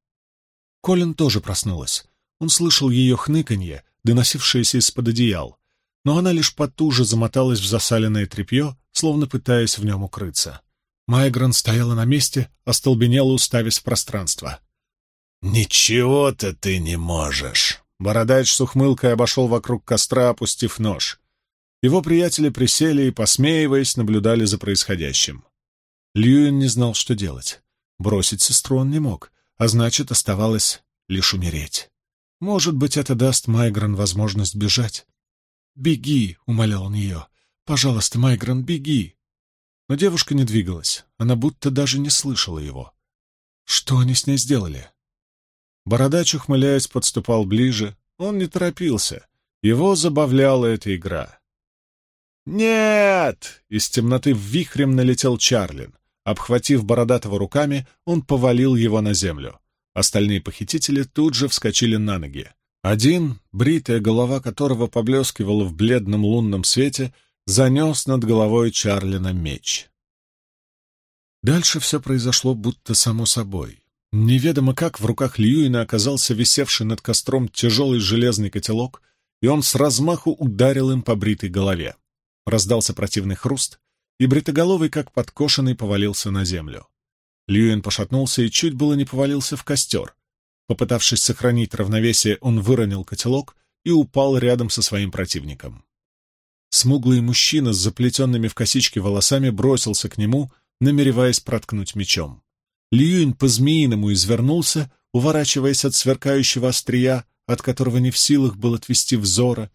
S1: Колин тоже проснулась. Он слышал ее хныканье, доносившееся из-под одеял но она лишь потуже замоталась в засаленное тряпье, словно пытаясь в нем укрыться. Майгран стояла на месте, остолбенела, уставясь в пространство.
S2: «Ничего-то ты не можешь!»
S1: Бородач с ухмылкой обошел вокруг костра, опустив нож. Его приятели присели и, посмеиваясь, наблюдали за происходящим. Льюин не знал, что делать. Бросить сестру он не мог, а значит, оставалось лишь умереть. Может быть, это даст Майгран возможность бежать. «Беги!» — умолял он ее. «Пожалуйста, Майгран, беги!» Но девушка не двигалась, она будто даже не слышала его. Что они с ней сделали? Бородач, ухмыляясь, подступал ближе. Он не торопился. Его забавляла эта игра. «Нет!» — из темноты вихрем налетел Чарлин. Обхватив Бородатого руками, он повалил его на землю. Остальные похитители тут же вскочили на ноги. Один, бритая голова которого поблескивала в бледном лунном свете, занес над головой Чарлина меч. Дальше все произошло будто само собой. Неведомо как в руках Льюина оказался висевший над костром тяжелый железный котелок, и он с размаху ударил им по бритой голове. Раздался противный хруст, и бритоголовый, как подкошенный, повалился на землю. Льюин пошатнулся и чуть было не повалился в костер, Попытавшись сохранить равновесие, он выронил котелок и упал рядом со своим противником. Смуглый мужчина с заплетенными в косички волосами бросился к нему, намереваясь проткнуть мечом. Льюин по-змеиному извернулся, уворачиваясь от сверкающего острия, от которого не в силах был отвести взора.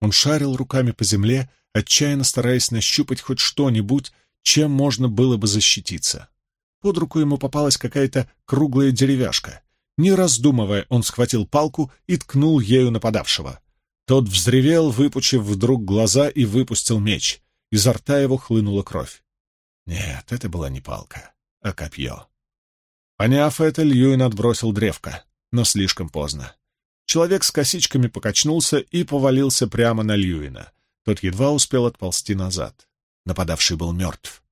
S1: Он шарил руками по земле, отчаянно стараясь нащупать хоть что-нибудь, чем можно было бы защититься. Под руку ему попалась какая-то круглая деревяшка. Не раздумывая, он схватил палку и ткнул ею нападавшего. Тот взревел, выпучив вдруг глаза и выпустил меч. Изо рта его хлынула кровь. Нет, это была не палка, а копье. Поняв это, Льюин отбросил древко, но слишком поздно. Человек с косичками покачнулся и повалился прямо на Льюина. Тот едва успел отползти назад. Нападавший был мертв.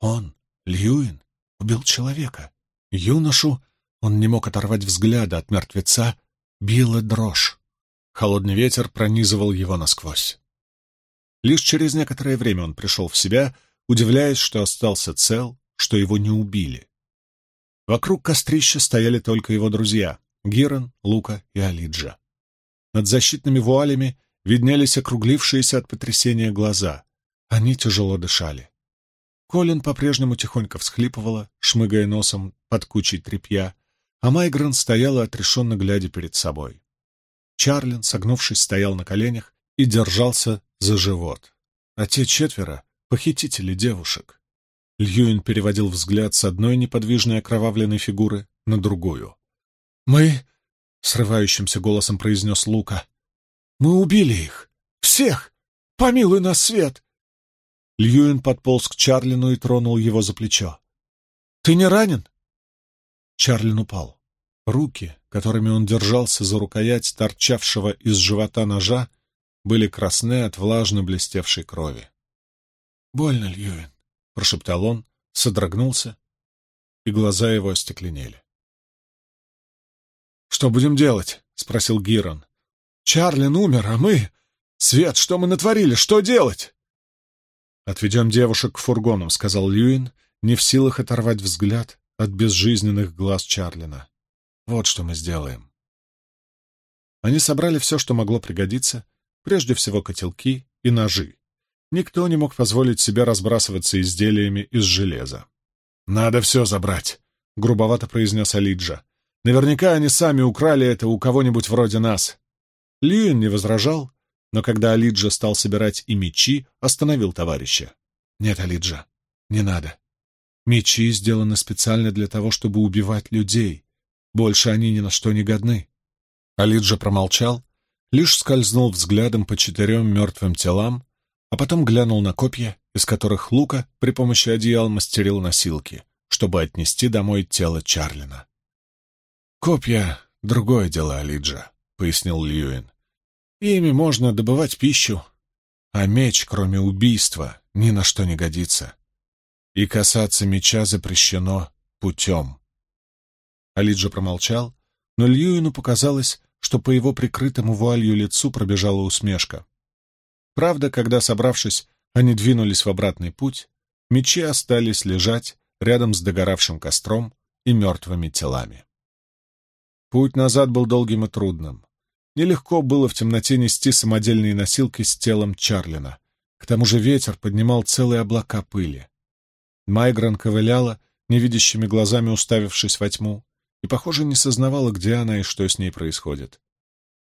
S1: Он, Льюин, убил человека. Юношу, он не мог оторвать взгляда от мертвеца, била дрожь. Холодный ветер пронизывал его насквозь. Лишь через некоторое время он пришел в себя, удивляясь, что остался цел, что его не убили. Вокруг кострища стояли только его друзья. Гирон, Лука и Алиджа. Над защитными вуалями виднелись округлившиеся от потрясения глаза. Они тяжело дышали. Колин по-прежнему тихонько всхлипывала, шмыгая носом под кучей тряпья, а Майгрен стояла отрешенно глядя перед собой. Чарлин, согнувшись, стоял на коленях и держался за живот. А те четверо — похитители девушек. Льюин переводил взгляд с одной неподвижной окровавленной фигуры на другую. «Мы...» — срывающимся голосом произнес Лука. «Мы убили их! Всех! Помилуй нас, Свет!» Льюин подполз к Чарлину и тронул его за плечо. «Ты не ранен?» Чарлин упал. Руки, которыми он держался за рукоять торчавшего из живота ножа, были красны от влажно блестевшей крови. «Больно, Льюин», — прошептал он, содрогнулся, и глаза его остекленели. «Что будем делать?» — спросил Гирон. «Чарлин умер, а мы... Свет, что мы натворили? Что делать?» «Отведем девушек к фургонам», — сказал Льюин, не в силах оторвать взгляд от безжизненных глаз Чарлина. «Вот что мы сделаем». Они собрали все, что могло пригодиться, прежде всего котелки и ножи. Никто не мог позволить себе разбрасываться изделиями из железа. «Надо все забрать», — грубовато произнес Алиджа. «Наверняка они сами украли это у кого-нибудь вроде нас». Льюин не возражал, но когда Алиджа стал собирать и мечи, остановил товарища. «Нет, Алиджа, не надо. Мечи сделаны специально для того, чтобы убивать людей. Больше они ни на что не годны». Алиджа промолчал, лишь скользнул взглядом по четырем мертвым телам, а потом глянул на копья, из которых Лука при помощи одеял мастерил носилки, чтобы отнести домой тело Чарлина. «Копья — другое дело, Алиджа», — пояснил Льюин. «Ими можно добывать пищу, а меч, кроме убийства, ни на что не годится. И касаться меча запрещено путем». Алиджа промолчал, но Льюину показалось, что по его прикрытому вуалью лицу пробежала усмешка. Правда, когда, собравшись, они двинулись в обратный путь, мечи остались лежать рядом с догоравшим костром и мертвыми телами. Путь назад был долгим и трудным. Нелегко было в темноте нести самодельные носилки с телом Чарлина. К тому же ветер поднимал целые облака пыли. Майгран ковыляла, невидящими глазами уставившись во тьму, и, похоже, не сознавала, где она и что с ней происходит.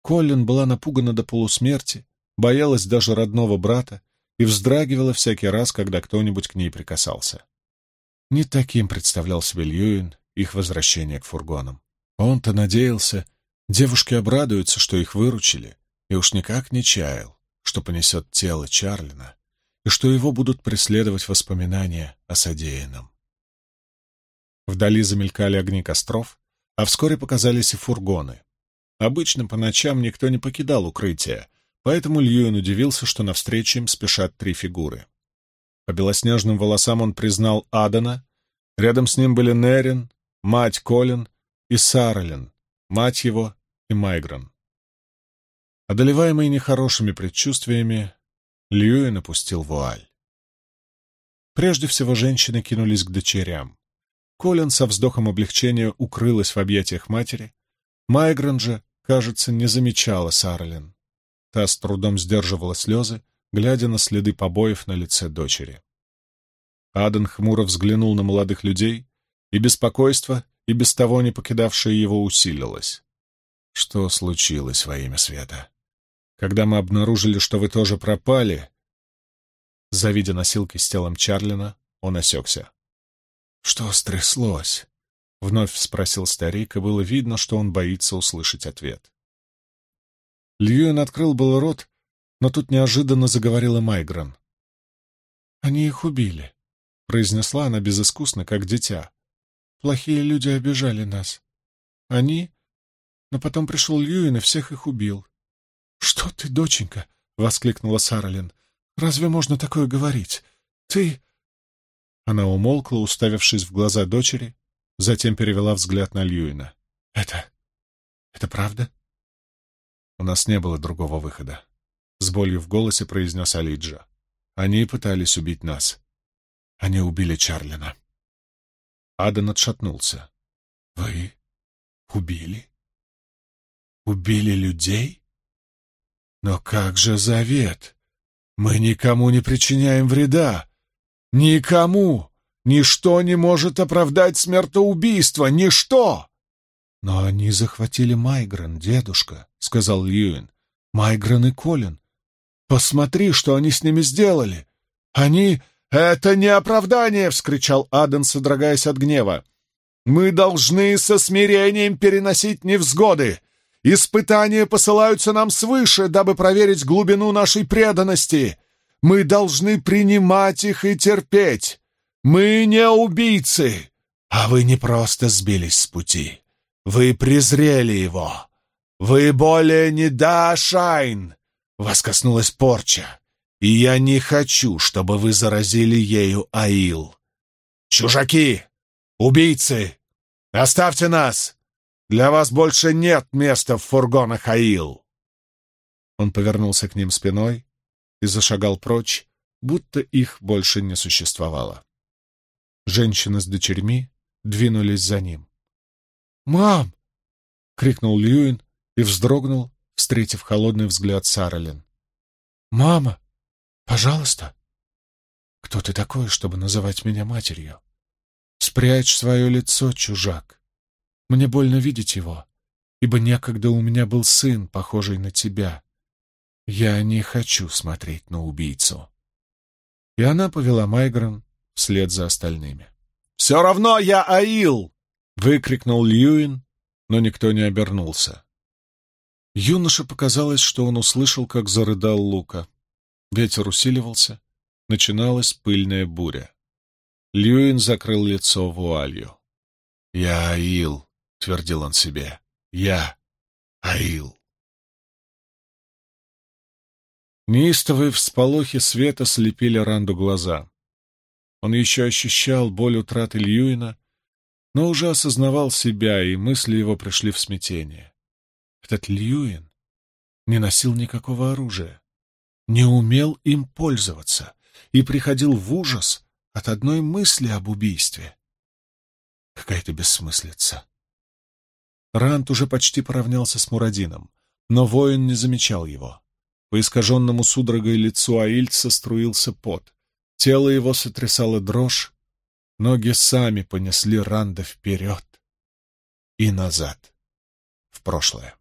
S1: Коллин была напугана до полусмерти, боялась даже родного брата и вздрагивала всякий раз, когда кто-нибудь к ней прикасался. Не таким представлял себе Льюин их возвращение к фургонам. Он-то надеялся, девушки обрадуются, что их выручили, и уж никак не чаял, что понесет тело Чарлина, и что его будут преследовать воспоминания о содеянном. Вдали замелькали огни костров, а вскоре показались и фургоны. Обычно по ночам никто не покидал укрытия, поэтому Льюин удивился, что навстречу им спешат три фигуры. По белоснежным волосам он признал Адана, рядом с ним были Нерин, мать Колин и Саралин, мать его и Майгран. Одолеваемый нехорошими предчувствиями, Льюин опустил вуаль. Прежде всего женщины кинулись к дочерям. Колин со вздохом облегчения укрылась в объятиях матери. Майгран же, кажется, не замечала Сарлин. Та с трудом сдерживала слезы, глядя на следы побоев на лице дочери. Аден хмуро взглянул на молодых людей, и беспокойство, и без того не покидавшее его, усилилось. Что случилось во имя света? Когда мы обнаружили, что вы тоже пропали... Завидя носилки с телом Чарлина, он осекся. «Что стряслось?» — вновь спросил старик, и было видно, что он боится услышать ответ. Льюин открыл был рот, но тут неожиданно заговорила Майгран. «Они их убили», — произнесла она безыскусно, как дитя. «Плохие люди обижали нас. Они...» Но потом пришел Льюин и всех их убил. «Что ты, доченька?» — воскликнула Саралин. «Разве можно такое говорить? Ты...» Она умолкла, уставившись в глаза дочери, затем перевела взгляд на Льюина. «Это... это правда?» «У нас не было другого выхода», — с болью в голосе произнес Алиджа. «Они пытались убить нас. Они убили Чарлина». Аден отшатнулся. «Вы убили Убили людей? Но как же завет? Мы никому не причиняем вреда. Никому! Ничто не может оправдать смертоубийство! Ничто! Но они захватили Майгрен, дедушка, — сказал Льюин. Майгрен и Колин. Посмотри, что они с ними сделали. Они... «Это не оправдание!» — вскричал Аден, содрогаясь от гнева. «Мы должны со смирением переносить невзгоды. Испытания посылаются нам свыше, дабы проверить глубину нашей преданности. Мы должны принимать их и терпеть. Мы не убийцы, а вы не просто сбились с пути. Вы презрели его. Вы более не да, Шайн!» Вас коснулась порча, и я не хочу, чтобы вы заразили ею Аил. Чужаки! Убийцы! Оставьте нас! Для вас больше нет места в фургонах Аил!» Он повернулся к ним спиной и зашагал прочь, будто их больше не существовало. Женщина с дочерьми двинулись за ним. «Мам!» — крикнул Льюин и вздрогнул, встретив холодный взгляд Саралин. «Мама! Пожалуйста!» «Кто ты такой, чтобы называть меня матерью? Спрячь свое лицо, чужак!» Мне больно видеть его, ибо некогда у меня был сын, похожий на тебя. Я не хочу смотреть на убийцу. И она повела Майгрен вслед за остальными. «Все равно я Аил!» — выкрикнул Льюин, но никто не обернулся. Юноше показалось, что он услышал, как зарыдал Лука. Ветер усиливался, начиналась пыльная буря. Льюин закрыл лицо вуалью. «Я Аил», — твердил он себе. «Я Аил». Неистовые всполохи света слепили Ранду глаза. Он еще ощущал боль утраты Льюина, но уже осознавал себя, и мысли его пришли в смятение. Этот Льюин не носил никакого оружия, не умел им пользоваться и приходил в ужас от одной мысли об убийстве. Какая-то бессмыслица. Рант уже почти поравнялся с Мурадином, но воин не замечал его. По искаженному судорогой лицу Аильца струился пот. Тело его сотрясало дрожь, ноги сами понесли Ранда вперед и назад, в прошлое.